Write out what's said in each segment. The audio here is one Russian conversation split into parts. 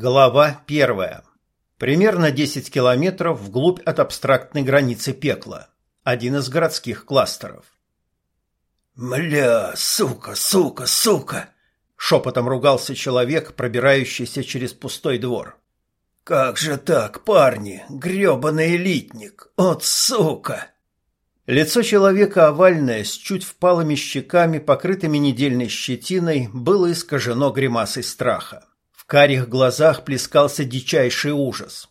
Глава первая. Примерно 10 километров вглубь от абстрактной границы пекла. Один из городских кластеров. «Мля, сука, сука, сука!» Шепотом ругался человек, пробирающийся через пустой двор. «Как же так, парни? грёбаный элитник! От сука!» Лицо человека овальное, с чуть впалыми щеками, покрытыми недельной щетиной, было искажено гримасой страха карих глазах плескался дичайший ужас.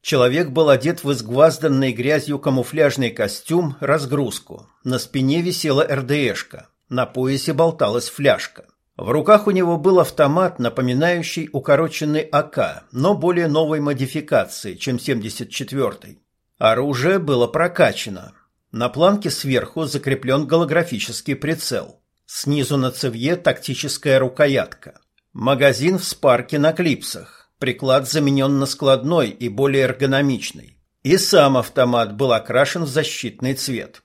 Человек был одет в изгвазданный грязью камуфляжный костюм, разгрузку. На спине висела РДшка, на поясе болталась фляжка. В руках у него был автомат, напоминающий укороченный АК, но более новой модификации, чем 74-й. Оружие было прокачано. На планке сверху закреплен голографический прицел. Снизу на цевье тактическая рукоятка. Магазин в спарке на клипсах. Приклад заменен на складной и более эргономичный. И сам автомат был окрашен в защитный цвет.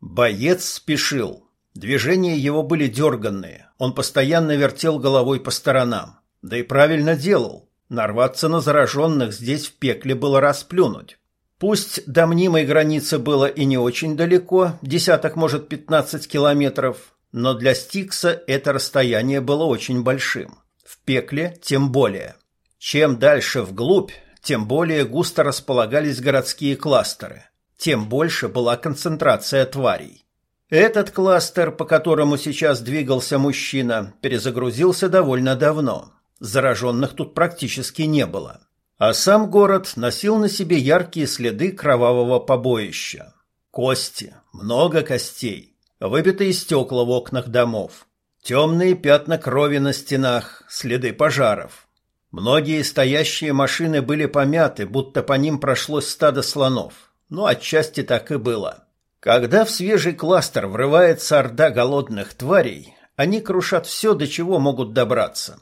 Боец спешил. Движения его были дерганные. Он постоянно вертел головой по сторонам. Да и правильно делал. Нарваться на зараженных здесь в пекле было расплюнуть. Пусть до мнимой границы было и не очень далеко, десяток, может, пятнадцать километров, но для Стикса это расстояние было очень большим. В пекле тем более. Чем дальше вглубь, тем более густо располагались городские кластеры, тем больше была концентрация тварей. Этот кластер, по которому сейчас двигался мужчина, перезагрузился довольно давно. Зараженных тут практически не было. А сам город носил на себе яркие следы кровавого побоища. Кости, много костей, выбитые стекла в окнах домов, Темные пятна крови на стенах, следы пожаров. Многие стоящие машины были помяты, будто по ним прошлось стадо слонов. Но отчасти так и было. Когда в свежий кластер врывается орда голодных тварей, они крушат все, до чего могут добраться.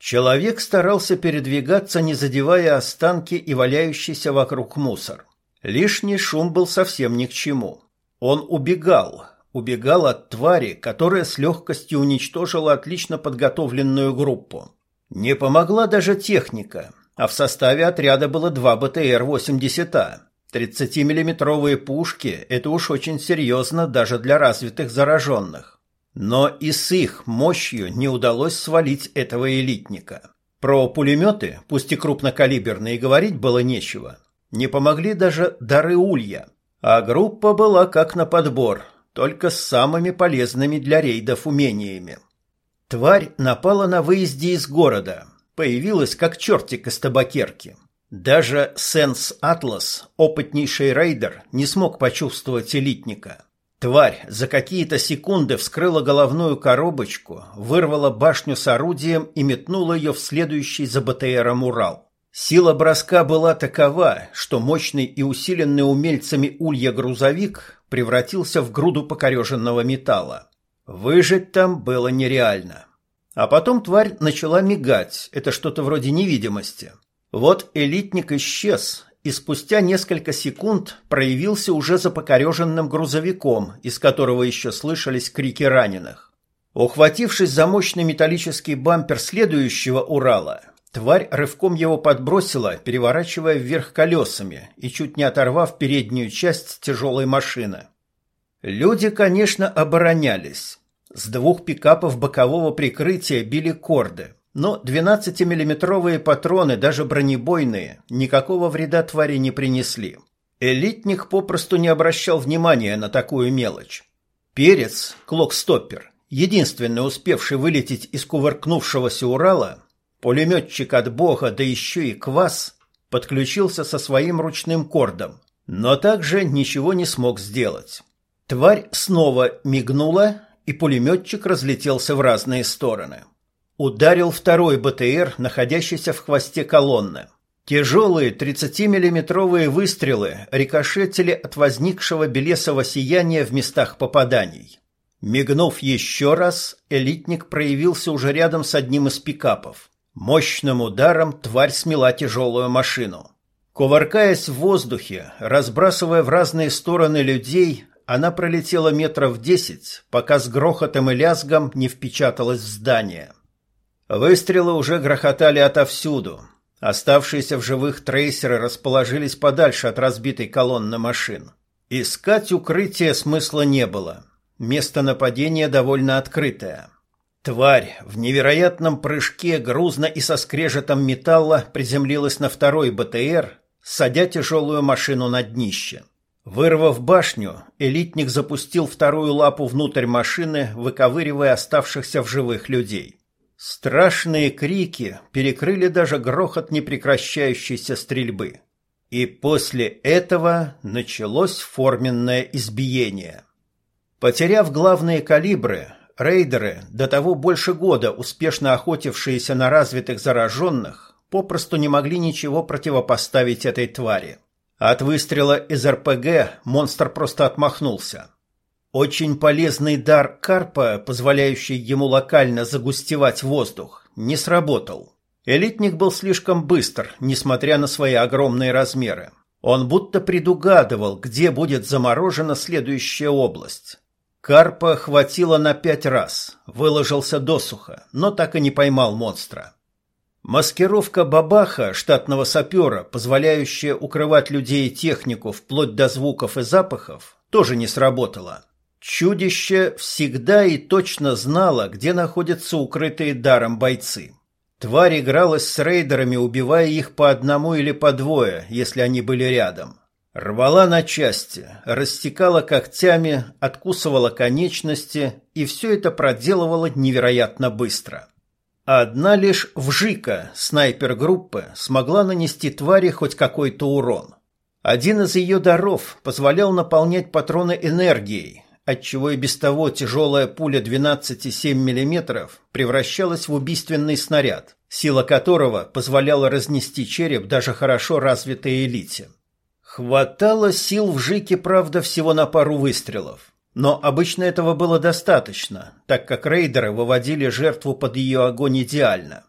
Человек старался передвигаться, не задевая останки и валяющийся вокруг мусор. Лишний шум был совсем ни к чему. Он убегал, убегал от твари, которая с легкостью уничтожила отлично подготовленную группу. Не помогла даже техника, а в составе отряда было два БТР-80А. 30-миллиметровые пушки – это уж очень серьезно даже для развитых зараженных. Но и с их мощью не удалось свалить этого элитника. Про пулеметы, пусть и крупнокалиберные, говорить было нечего. Не помогли даже дары улья. А группа была как на подбор, только с самыми полезными для рейдов умениями. Тварь напала на выезде из города, появилась как чертик из табакерки. Даже Сенс Атлас, опытнейший рейдер, не смог почувствовать элитника. Тварь за какие-то секунды вскрыла головную коробочку, вырвала башню с орудием и метнула ее в следующий за БТРом Урал. Сила броска была такова, что мощный и усиленный умельцами улья грузовик превратился в груду покореженного металла. Выжить там было нереально. А потом тварь начала мигать, это что-то вроде невидимости. Вот элитник исчез, и спустя несколько секунд проявился уже за покореженным грузовиком, из которого еще слышались крики раненых. Ухватившись за мощный металлический бампер следующего Урала, Тварь рывком его подбросила, переворачивая вверх колесами и чуть не оторвав переднюю часть тяжелой машины. Люди, конечно, оборонялись. С двух пикапов бокового прикрытия били корды, но 12-миллиметровые патроны, даже бронебойные, никакого вреда твари не принесли. Элитник попросту не обращал внимания на такую мелочь. Перец, клокстоппер, единственный успевший вылететь из кувыркнувшегося Урала, Пулеметчик от бога, да еще и квас, подключился со своим ручным кордом, но также ничего не смог сделать. Тварь снова мигнула, и пулеметчик разлетелся в разные стороны. Ударил второй БТР, находящийся в хвосте колонны. Тяжелые 30-миллиметровые выстрелы рикошетили от возникшего белесого сияния в местах попаданий. Мигнув еще раз, элитник проявился уже рядом с одним из пикапов. Мощным ударом тварь смела тяжелую машину. Кувыркаясь в воздухе, разбрасывая в разные стороны людей, она пролетела метров десять, пока с грохотом и лязгом не впечаталась в здание. Выстрелы уже грохотали отовсюду. Оставшиеся в живых трейсеры расположились подальше от разбитой колонны машин. Искать укрытие смысла не было. Место нападения довольно открытое. Тварь в невероятном прыжке грузно и со скрежетом металла приземлилась на второй БТР, садя тяжелую машину на днище. Вырвав башню, элитник запустил вторую лапу внутрь машины, выковыривая оставшихся в живых людей. Страшные крики перекрыли даже грохот непрекращающейся стрельбы. И после этого началось форменное избиение. Потеряв главные калибры, рейдеры, до того больше года успешно охотившиеся на развитых зараженных, попросту не могли ничего противопоставить этой твари. От выстрела из РПГ монстр просто отмахнулся. Очень полезный дар карпа, позволяющий ему локально загустевать воздух, не сработал. Элитник был слишком быстр, несмотря на свои огромные размеры. Он будто предугадывал, где будет заморожена следующая область. Карпа хватило на пять раз, выложился досуха, но так и не поймал монстра. Маскировка бабаха, штатного сапера, позволяющая укрывать людей и технику вплоть до звуков и запахов, тоже не сработала. Чудище всегда и точно знало, где находятся укрытые даром бойцы. Тварь игралась с рейдерами, убивая их по одному или по двое, если они были рядом. Рвала на части, растекала когтями, откусывала конечности, и все это проделывала невероятно быстро. Одна лишь вжика, снайпер группы, смогла нанести твари хоть какой-то урон. Один из ее даров позволял наполнять патроны энергией, отчего и без того тяжелая пуля 12,7 мм превращалась в убийственный снаряд, сила которого позволяла разнести череп даже хорошо развитой элите. Хватало сил в Жике, правда, всего на пару выстрелов. Но обычно этого было достаточно, так как рейдеры выводили жертву под ее огонь идеально.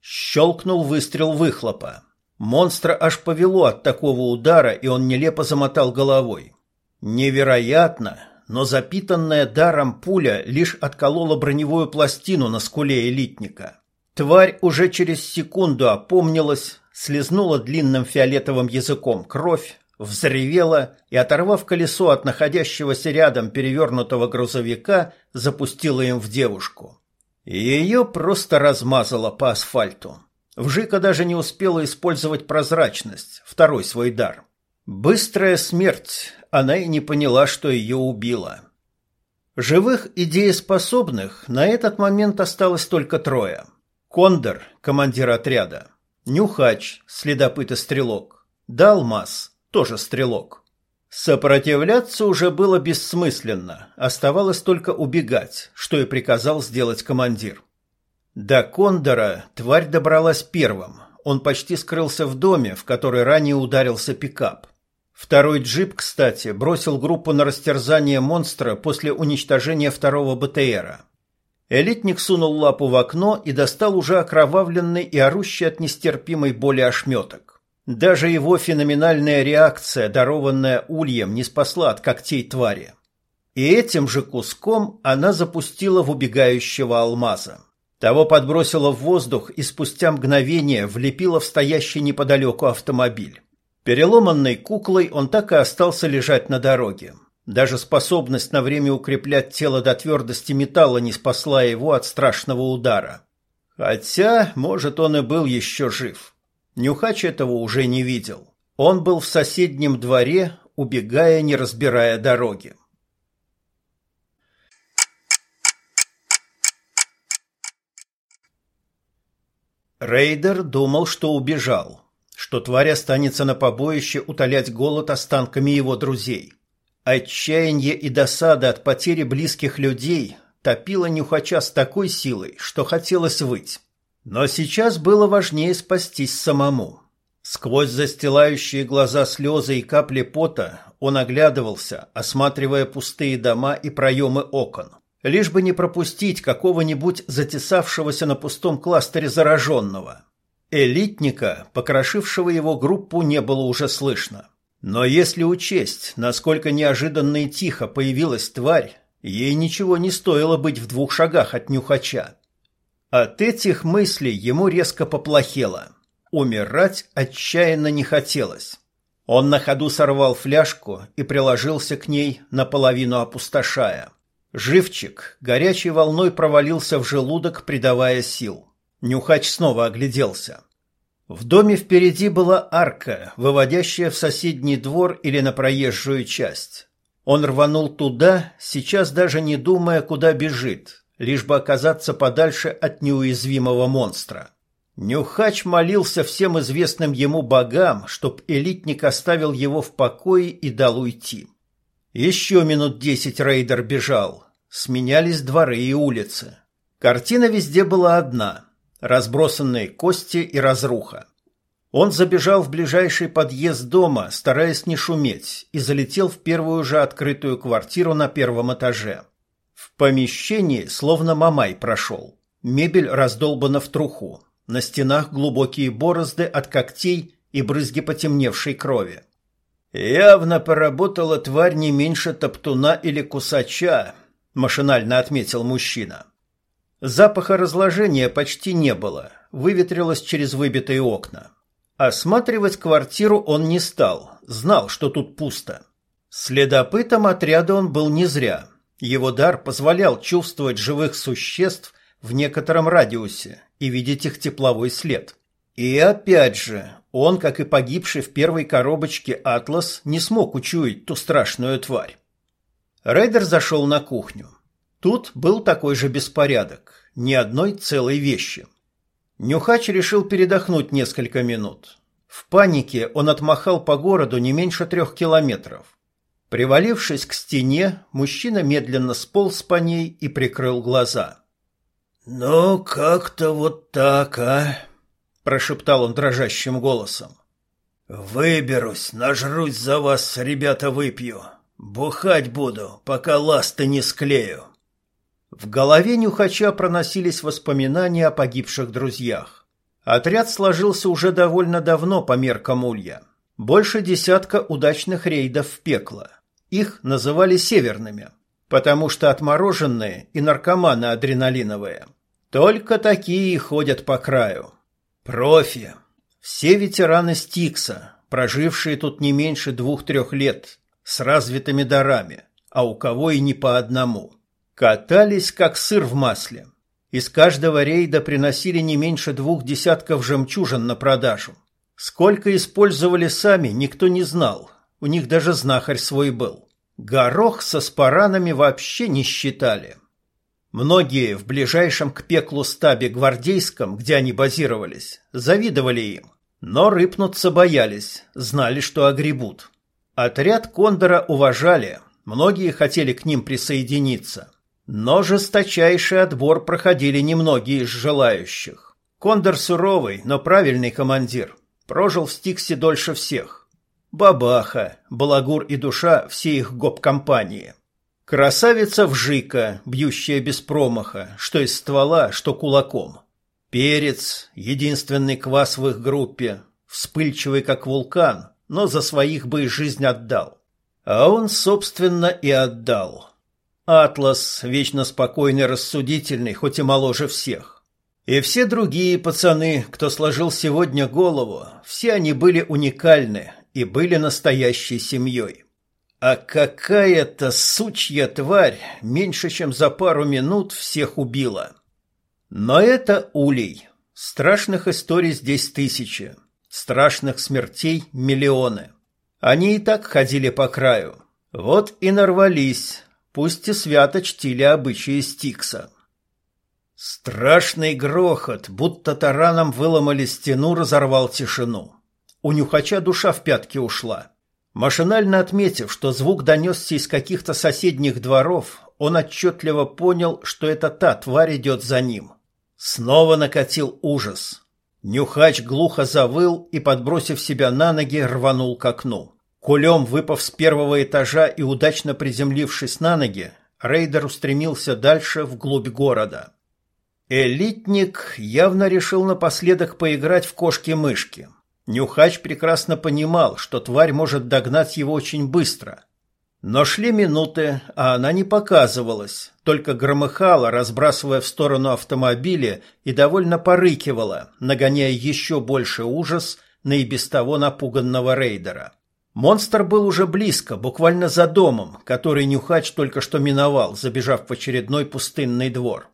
Щелкнул выстрел выхлопа. Монстра аж повело от такого удара, и он нелепо замотал головой. Невероятно, но запитанная даром пуля лишь отколола броневую пластину на скуле элитника. Тварь уже через секунду опомнилась, слезнула длинным фиолетовым языком кровь, взревела и, оторвав колесо от находящегося рядом перевернутого грузовика, запустила им в девушку. Ее просто размазало по асфальту. Вжика даже не успела использовать прозрачность, второй свой дар. Быстрая смерть, она и не поняла, что ее убило. Живых и дееспособных на этот момент осталось только трое. Кондор, командир отряда, Нюхач, следопыт и стрелок, Далмас, тоже стрелок. Сопротивляться уже было бессмысленно, оставалось только убегать, что и приказал сделать командир. До Кондора тварь добралась первым. Он почти скрылся в доме, в который ранее ударился пикап. Второй джип, кстати, бросил группу на растерзание монстра после уничтожения второго БТРа. Элитник сунул лапу в окно и достал уже окровавленный и орущий от нестерпимой боли ошметок. Даже его феноменальная реакция, дарованная ульем, не спасла от когтей твари. И этим же куском она запустила в убегающего алмаза. Того подбросила в воздух и спустя мгновение влепила в стоящий неподалеку автомобиль. Переломанной куклой он так и остался лежать на дороге. Даже способность на время укреплять тело до твердости металла не спасла его от страшного удара. Хотя, может, он и был еще жив. Нюхач этого уже не видел. Он был в соседнем дворе, убегая, не разбирая дороги. Рейдер думал, что убежал что тварь останется на побоище утолять голод останками его друзей. Отчаяние и досада от потери близких людей топило нюхача с такой силой, что хотелось выть. Но сейчас было важнее спастись самому. Сквозь застилающие глаза слезы и капли пота он оглядывался, осматривая пустые дома и проемы окон, лишь бы не пропустить какого-нибудь затесавшегося на пустом кластере зараженного. Элитника, покрошившего его группу, не было уже слышно. Но если учесть, насколько неожиданно и тихо появилась тварь, ей ничего не стоило быть в двух шагах от нюхача. От этих мыслей ему резко поплохело. Умирать отчаянно не хотелось. Он на ходу сорвал фляжку и приложился к ней, наполовину опустошая. Живчик горячей волной провалился в желудок, придавая сил. Нюхач снова огляделся. В доме впереди была арка, выводящая в соседний двор или на проезжую часть. Он рванул туда, сейчас даже не думая, куда бежит, лишь бы оказаться подальше от неуязвимого монстра. Нюхач молился всем известным ему богам, чтоб элитник оставил его в покое и дал уйти. Еще минут десять рейдер бежал. Сменялись дворы и улицы. Картина везде была одна – разбросанные кости и разруха. Он забежал в ближайший подъезд дома, стараясь не шуметь, и залетел в первую же открытую квартиру на первом этаже. В помещении словно мамай прошел. Мебель раздолбана в труху. На стенах глубокие борозды от когтей и брызги потемневшей крови. «Явно поработала тварь не меньше топтуна или кусача», — машинально отметил мужчина. Запаха разложения почти не было, выветрилось через выбитые окна. Осматривать квартиру он не стал, знал, что тут пусто. Следопытом отряда он был не зря. Его дар позволял чувствовать живых существ в некотором радиусе и видеть их тепловой след. И опять же, он, как и погибший в первой коробочке Атлас, не смог учуять ту страшную тварь. Рейдер зашел на кухню. Тут был такой же беспорядок, ни одной целой вещи. Нюхач решил передохнуть несколько минут. В панике он отмахал по городу не меньше трех километров. Привалившись к стене, мужчина медленно сполз по ней и прикрыл глаза. «Ну, как-то вот так, а?» – прошептал он дрожащим голосом. «Выберусь, нажрусь за вас, ребята, выпью. Бухать буду, пока ласты не склею». В голове Нюхача проносились воспоминания о погибших друзьях. Отряд сложился уже довольно давно по меркам Улья. Больше десятка удачных рейдов в пекло. Их называли северными, потому что отмороженные и наркоманы адреналиновые. Только такие ходят по краю. Профи. Все ветераны Стикса, прожившие тут не меньше двух-трех лет, с развитыми дарами, а у кого и не по одному. Катались, как сыр в масле. Из каждого рейда приносили не меньше двух десятков жемчужин на продажу. Сколько использовали сами, никто не знал. У них даже знахарь свой был. Горох со спаранами вообще не считали. Многие в ближайшем к пеклу стабе гвардейском, где они базировались, завидовали им, но рыпнуться боялись, знали, что огребут. Отряд Кондора уважали, многие хотели к ним присоединиться. Но жесточайший отбор проходили немногие из желающих. Кондор суровый, но правильный командир. Прожил в Стиксе дольше всех. Бабаха, Балагур и Душа все их гоп-компании. Красавица Вжика, бьющая без промаха, что из ствола, что кулаком. Перец, единственный квас в их группе, вспыльчивый как вулкан, но за своих бы и жизнь отдал. А он, собственно, и отдал. Атлас, вечно спокойный, рассудительный, хоть и моложе всех. И все другие пацаны, кто сложил сегодня голову, все они были уникальны и были настоящей семьей. А какая-то сучья тварь меньше чем за пару минут всех убила. Но это улей. Страшных историй здесь тысячи. Страшных смертей миллионы. Они и так ходили по краю. Вот и нарвались, пусть и свято чтили обычаи Стикса. Страшный грохот, будто тараном выломали стену, разорвал тишину. У нюхача душа в пятки ушла. Машинально отметив, что звук донесся из каких-то соседних дворов, он отчетливо понял, что это та тварь идет за ним. Снова накатил ужас. Нюхач глухо завыл и, подбросив себя на ноги, рванул к окну. Кулем выпав с первого этажа и удачно приземлившись на ноги, рейдер устремился дальше вглубь города. Элитник явно решил напоследок поиграть в кошки-мышки. Нюхач прекрасно понимал, что тварь может догнать его очень быстро. Но шли минуты, а она не показывалась, только громыхала, разбрасывая в сторону автомобиля и довольно порыкивала, нагоняя еще больше ужас на и без того напуганного рейдера. Монстр был уже близко, буквально за домом, который Нюхач только что миновал, забежав в очередной пустынный двор.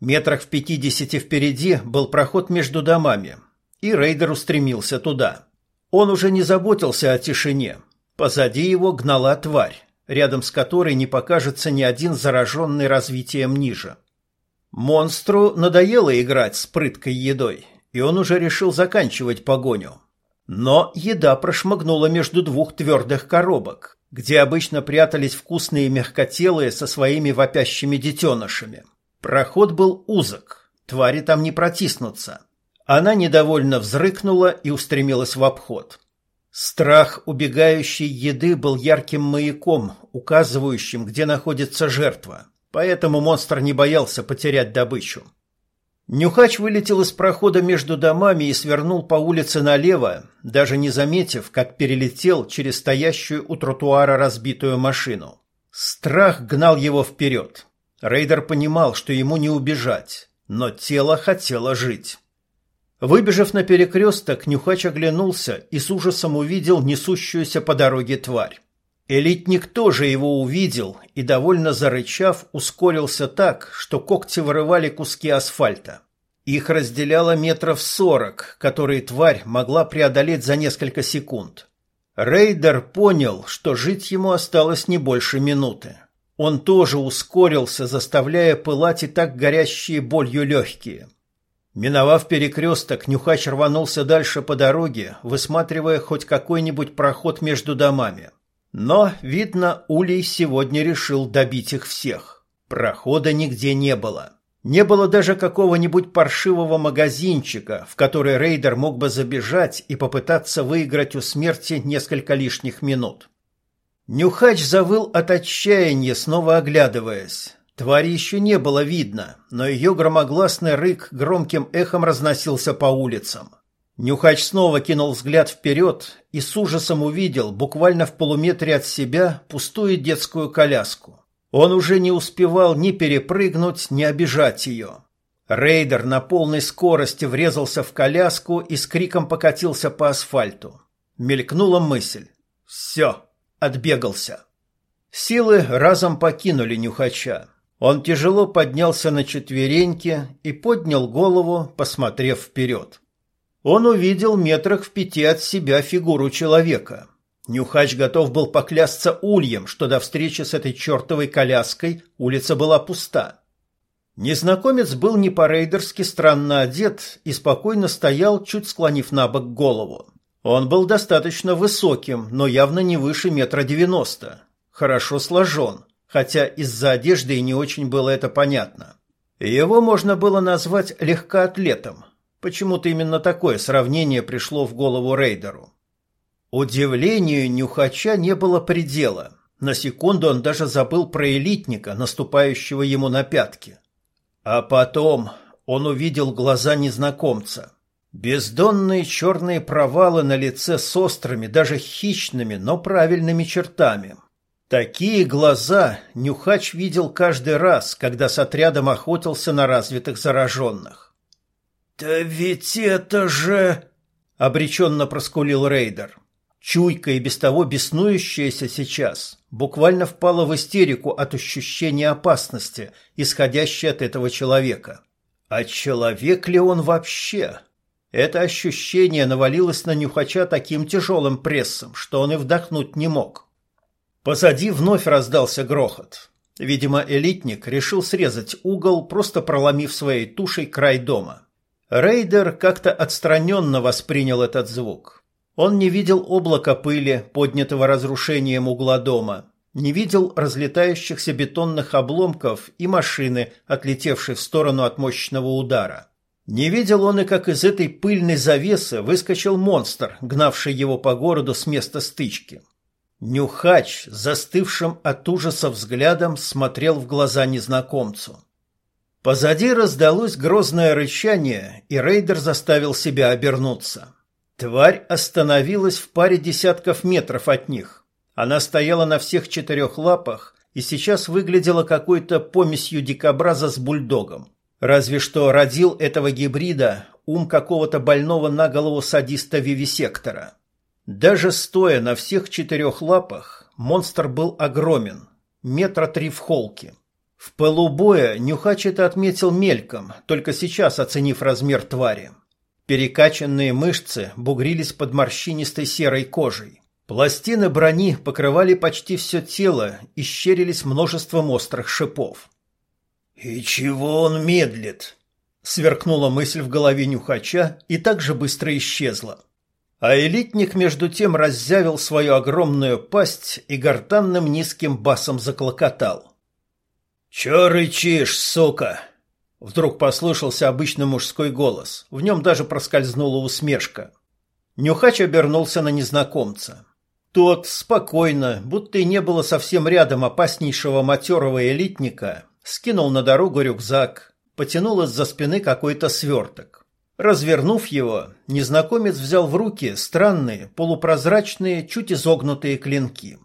Метрах в пятидесяти впереди был проход между домами, и рейдер устремился туда. Он уже не заботился о тишине. Позади его гнала тварь рядом с которой не покажется ни один зараженный развитием ниже. Монстру надоело играть с прыткой едой, и он уже решил заканчивать погоню. Но еда прошмыгнула между двух твердых коробок, где обычно прятались вкусные мягкотелые со своими вопящими детенышами. Проход был узок, твари там не протиснутся. Она недовольно взрыкнула и устремилась в обход. Страх убегающей еды был ярким маяком, указывающим, где находится жертва, поэтому монстр не боялся потерять добычу. Нюхач вылетел из прохода между домами и свернул по улице налево, даже не заметив, как перелетел через стоящую у тротуара разбитую машину. Страх гнал его вперед. Рейдер понимал, что ему не убежать, но тело хотело жить. Выбежав на перекресток, Нюхач оглянулся и с ужасом увидел несущуюся по дороге тварь. Элитник тоже его увидел и, довольно зарычав, ускорился так, что когти вырывали куски асфальта. Их разделяло метров сорок, которые тварь могла преодолеть за несколько секунд. Рейдер понял, что жить ему осталось не больше минуты. Он тоже ускорился, заставляя пылать и так горящие болью легкие. Миновав перекресток, Нюхач рванулся дальше по дороге, высматривая хоть какой-нибудь проход между домами. Но, видно, Улей сегодня решил добить их всех. Прохода нигде не было. Не было даже какого-нибудь паршивого магазинчика, в который рейдер мог бы забежать и попытаться выиграть у смерти несколько лишних минут. Нюхач завыл от отчаяния, снова оглядываясь. Твари еще не было видно, но ее громогласный рык громким эхом разносился по улицам. Нюхач снова кинул взгляд вперед и с ужасом увидел буквально в полуметре от себя пустую детскую коляску. Он уже не успевал ни перепрыгнуть, ни обижать ее. Рейдер на полной скорости врезался в коляску и с криком покатился по асфальту. Мелькнула мысль. «Все, отбегался». Силы разом покинули Нюхача. Он тяжело поднялся на четвереньки и поднял голову, посмотрев вперед. Он увидел метрах в пяти от себя фигуру человека. Нюхач готов был поклясться ульем, что до встречи с этой чертовой коляской улица была пуста. Незнакомец был не по-рейдерски странно одет и спокойно стоял, чуть склонив на бок голову. Он был достаточно высоким, но явно не выше метра девяносто. Хорошо сложен, хотя из-за одежды и не очень было это понятно. Его можно было назвать легкоатлетом. Почему-то именно такое сравнение пришло в голову рейдеру. Удивлению Нюхача не было предела. На секунду он даже забыл про элитника, наступающего ему на пятки. А потом он увидел глаза незнакомца. Бездонные черные провалы на лице с острыми, даже хищными, но правильными чертами. Такие глаза Нюхач видел каждый раз, когда с отрядом охотился на развитых зараженных. «Да ведь это же...» — обреченно проскулил рейдер. Чуйка и без того беснующаяся сейчас буквально впала в истерику от ощущения опасности, исходящей от этого человека. А человек ли он вообще? Это ощущение навалилось на Нюхача таким тяжелым прессом, что он и вдохнуть не мог. Позади вновь раздался грохот. Видимо, элитник решил срезать угол, просто проломив своей тушей край дома. Рейдер как-то отстраненно воспринял этот звук. Он не видел облака пыли, поднятого разрушением угла дома, не видел разлетающихся бетонных обломков и машины, отлетевшей в сторону от мощного удара. Не видел он и как из этой пыльной завесы выскочил монстр, гнавший его по городу с места стычки. Нюхач, застывшим от ужаса взглядом, смотрел в глаза незнакомцу. Позади раздалось грозное рычание, и рейдер заставил себя обернуться. Тварь остановилась в паре десятков метров от них. Она стояла на всех четырех лапах и сейчас выглядела какой-то помесью дикобраза с бульдогом. Разве что родил этого гибрида ум какого-то больного на голову садиста-вивисектора. Даже стоя на всех четырех лапах, монстр был огромен, метра три в холке. В пылу боя Нюхач это отметил мельком, только сейчас оценив размер твари. Перекачанные мышцы бугрились под морщинистой серой кожей. Пластины брони покрывали почти все тело и щерились множеством острых шипов. «И чего он медлит?» — сверкнула мысль в голове Нюхача и так же быстро исчезла. А элитник между тем раззявил свою огромную пасть и гортанным низким басом заклокотал. «Чё рычишь, сука?» Вдруг послышался обычный мужской голос. В нем даже проскользнула усмешка. Нюхач обернулся на незнакомца. Тот спокойно, будто и не было совсем рядом опаснейшего матерого элитника, скинул на дорогу рюкзак, потянул из-за спины какой-то сверток. Развернув его, незнакомец взял в руки странные, полупрозрачные, чуть изогнутые клинки.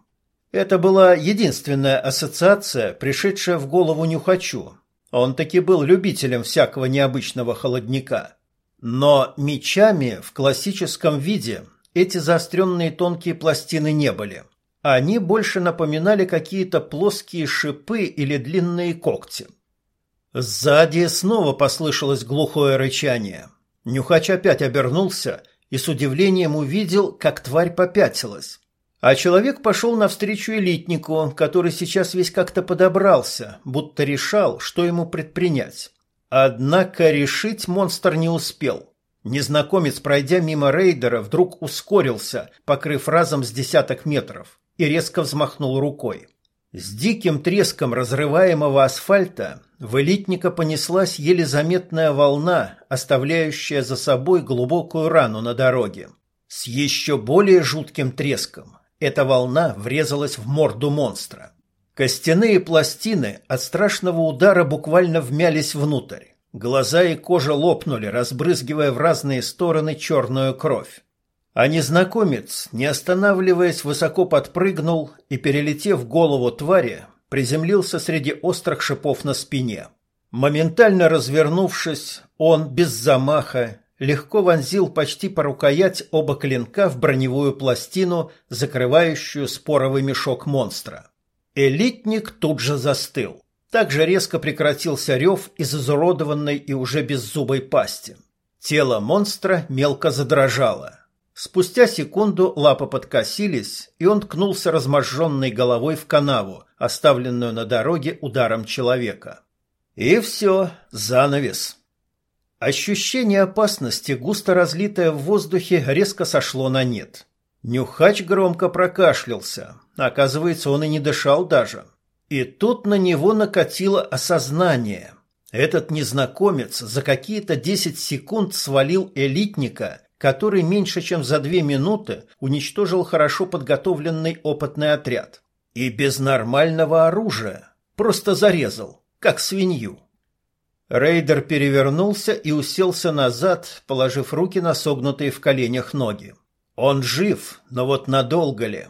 Это была единственная ассоциация, пришедшая в голову Нюхачу, он таки был любителем всякого необычного холодника. Но мечами в классическом виде эти заостренные тонкие пластины не были. Они больше напоминали какие-то плоские шипы или длинные когти. Сзади снова послышалось глухое рычание. Нюхач опять обернулся и с удивлением увидел, как тварь попятилась. А человек пошел навстречу элитнику, который сейчас весь как-то подобрался, будто решал, что ему предпринять. Однако решить монстр не успел. Незнакомец, пройдя мимо рейдера, вдруг ускорился, покрыв разом с десяток метров, и резко взмахнул рукой. С диким треском разрываемого асфальта в элитника понеслась еле заметная волна, оставляющая за собой глубокую рану на дороге. С еще более жутким треском эта волна врезалась в морду монстра. Костяные пластины от страшного удара буквально вмялись внутрь. Глаза и кожа лопнули, разбрызгивая в разные стороны черную кровь. А незнакомец, не останавливаясь, высоко подпрыгнул и, перелетев голову твари, приземлился среди острых шипов на спине. Моментально развернувшись, он без замаха легко вонзил почти по рукоять оба клинка в броневую пластину, закрывающую споровый мешок монстра. Элитник тут же застыл. Также резко прекратился рев из изуродованной и уже беззубой пасти. Тело монстра мелко задрожало. Спустя секунду лапы подкосились, и он ткнулся разможженной головой в канаву, оставленную на дороге ударом человека. И все, занавес. Ощущение опасности, густо разлитое в воздухе, резко сошло на нет. Нюхач громко прокашлялся. Оказывается, он и не дышал даже. И тут на него накатило осознание. Этот незнакомец за какие-то десять секунд свалил элитника, который меньше чем за две минуты уничтожил хорошо подготовленный опытный отряд. И без нормального оружия. Просто зарезал, как свинью. Рейдер перевернулся и уселся назад, положив руки на согнутые в коленях ноги. Он жив, но вот надолго ли?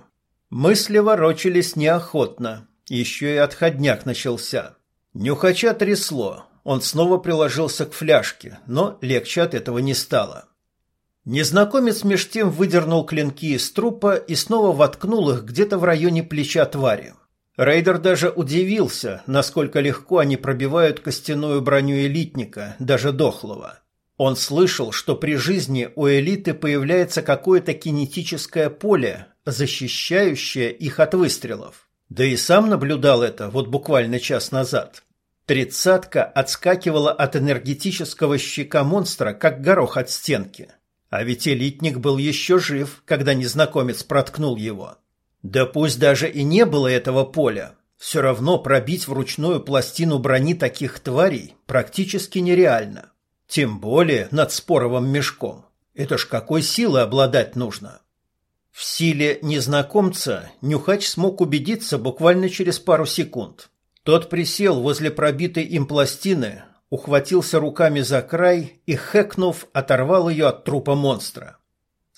Мысли ворочались неохотно. Еще и отходняк начался. Нюхача трясло. Он снова приложился к фляжке, но легче от этого не стало. Незнакомец меж тем выдернул клинки из трупа и снова воткнул их где-то в районе плеча твари. Рейдер даже удивился, насколько легко они пробивают костяную броню элитника, даже дохлого. Он слышал, что при жизни у элиты появляется какое-то кинетическое поле, защищающее их от выстрелов. Да и сам наблюдал это вот буквально час назад. Тридцатка отскакивала от энергетического щека монстра, как горох от стенки. А ведь элитник был еще жив, когда незнакомец проткнул его. Да пусть даже и не было этого поля, все равно пробить вручную пластину брони таких тварей практически нереально. Тем более над споровым мешком. Это ж какой силы обладать нужно. В силе незнакомца Нюхач смог убедиться буквально через пару секунд. Тот присел возле пробитой им пластины, ухватился руками за край и, хэкнув, оторвал ее от трупа монстра.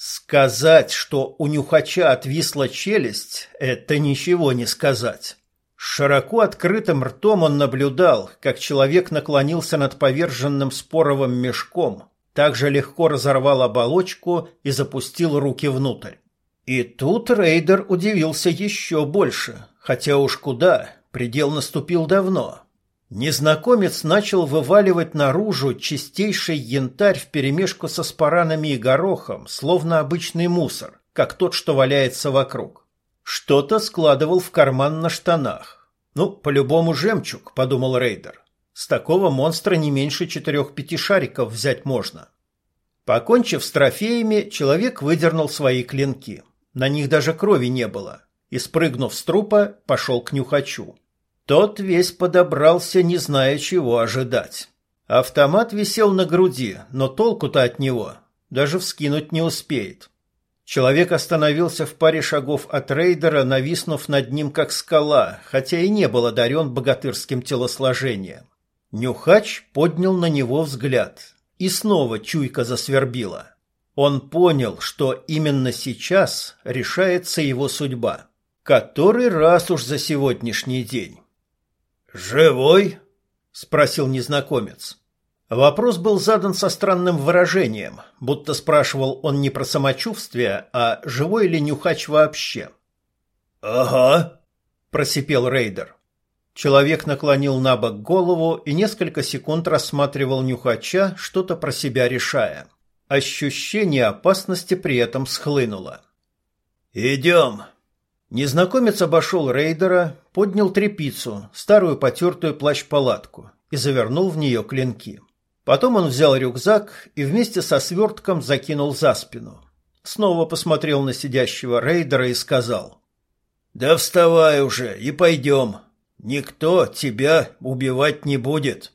Сказать, что у нюхача отвисла челюсть, это ничего не сказать. Широко открытым ртом он наблюдал, как человек наклонился над поверженным споровым мешком, также легко разорвал оболочку и запустил руки внутрь. И тут рейдер удивился еще больше, хотя уж куда, предел наступил давно. Незнакомец начал вываливать наружу чистейший янтарь вперемешку со спаранами и горохом, словно обычный мусор, как тот, что валяется вокруг. Что-то складывал в карман на штанах. Ну, по-любому жемчуг, подумал рейдер. С такого монстра не меньше четырех-пяти шариков взять можно. Покончив с трофеями, человек выдернул свои клинки. На них даже крови не было. И, спрыгнув с трупа, пошел к нюхачу. Тот весь подобрался, не зная, чего ожидать. Автомат висел на груди, но толку-то от него даже вскинуть не успеет. Человек остановился в паре шагов от рейдера, нависнув над ним как скала, хотя и не был одарен богатырским телосложением. Нюхач поднял на него взгляд, и снова чуйка засвербила. Он понял, что именно сейчас решается его судьба. Который раз уж за сегодняшний день. «Живой?» — спросил незнакомец. Вопрос был задан со странным выражением, будто спрашивал он не про самочувствие, а живой ли нюхач вообще. «Ага», — просипел рейдер. Человек наклонил на бок голову и несколько секунд рассматривал нюхача, что-то про себя решая. Ощущение опасности при этом схлынуло. «Идем», Незнакомец обошел рейдера, поднял трепицу, старую потертую плащ-палатку, и завернул в нее клинки. Потом он взял рюкзак и вместе со свертком закинул за спину. Снова посмотрел на сидящего рейдера и сказал. «Да вставай уже и пойдем. Никто тебя убивать не будет».